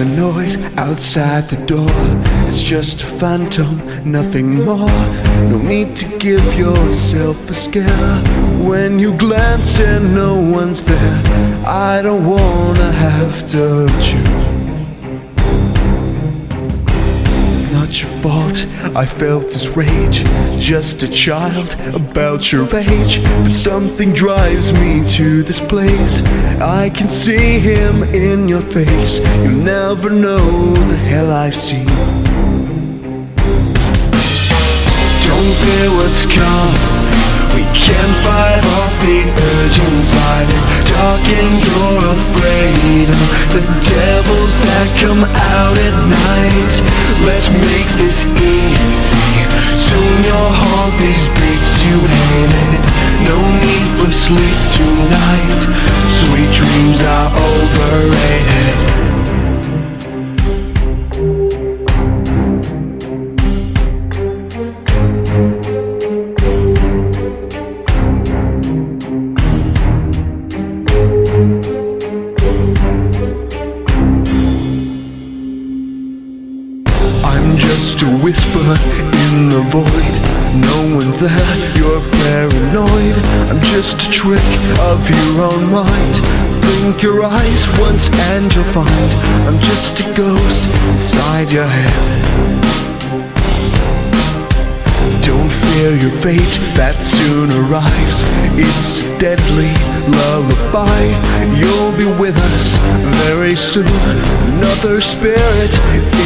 the noise outside the door. It's just a phantom, nothing more. No need to give yourself a scare. When you glance and no one's there, I don't wanna have to hurt your fault. I felt this rage, just a child about your age. But something drives me to this place. I can see him in your face. You'll never know the hell I've seen. Don't fear what's come. We can fight off the urge inside. And you're afraid of the devils that come out at night. Let's make this easy. Soon you'll haunt these beats you hated. No need for sleep tonight. Sweet dreams are overrated. One's you're paranoid. I'm just a trick of your own mind. Blink your eyes once and you'll find I'm just a ghost inside your head. Don't fear your fate that soon arrives. It's a deadly lullaby. You'll be with us very soon. Another spirit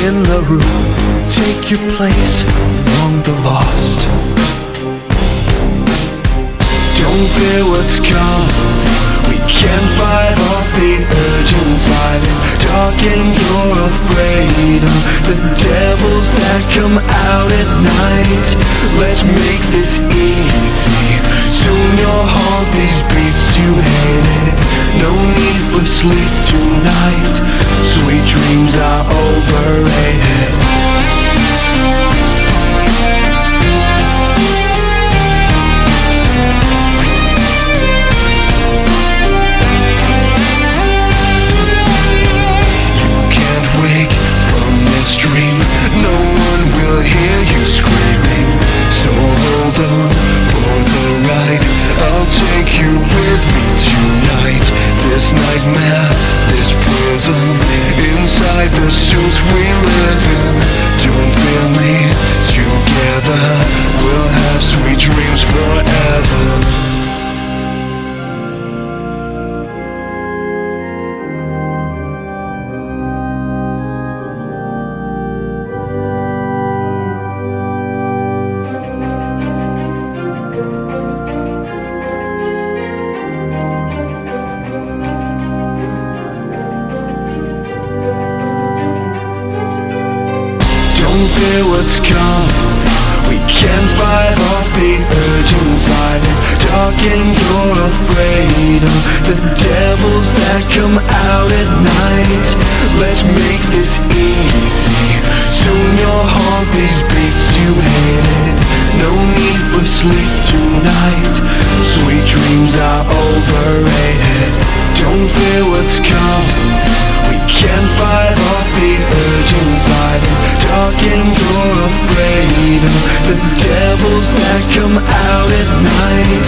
in the room. Take your place among the lost. Fear what's come. We can't fight off the urge inside. It's dark and you're afraid of the devils that come out at night. Let's make this easy. Soon you'll haunt these beasts you hated. No need for sleep tonight. Sweet dreams are overrated. Dream. No one will hear you screaming. So hold on for the ride. I'll take you with me tonight. This nightmare, this prison, inside the suits we live in. Don't fear me. Together we'll have sweet dreams fear what's coming We can't fight off the urge inside. It's Dark and you're afraid of The devils that come out at night. Let's make this easy. Soon you'll haunt these beats you hated No need for sleep tonight. Sweet dreams are overrated. Don't fear what's coming We can't fight off the urgent silence thinking you're afraid of the devils that come out at night.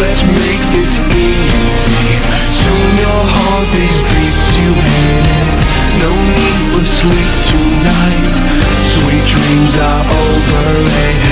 Let's make this easy. Soon your heart haunt these beasts you hated. No need for sleep tonight. Sweet dreams are overrated.